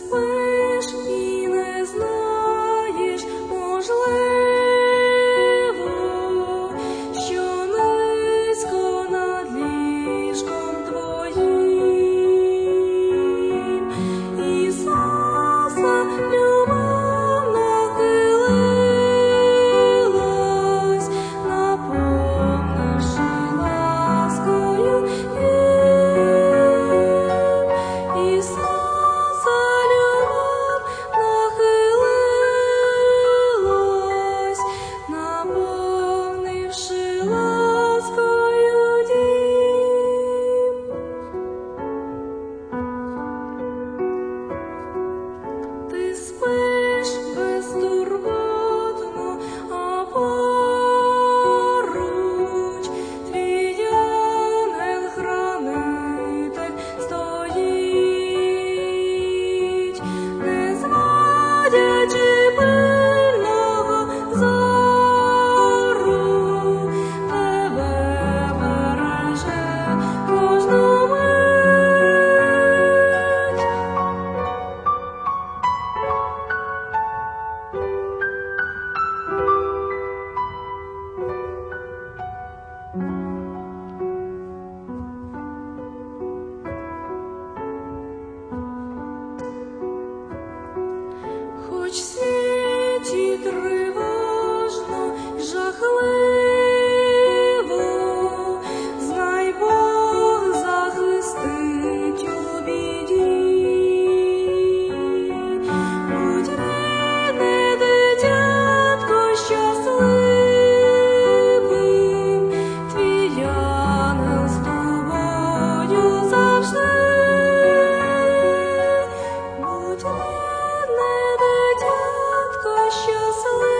this. precious